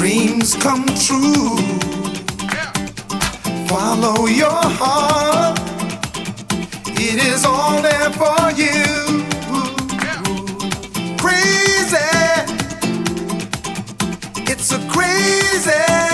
dreams come true. Follow your heart, it is all there for you. Crazy, it's a crazy.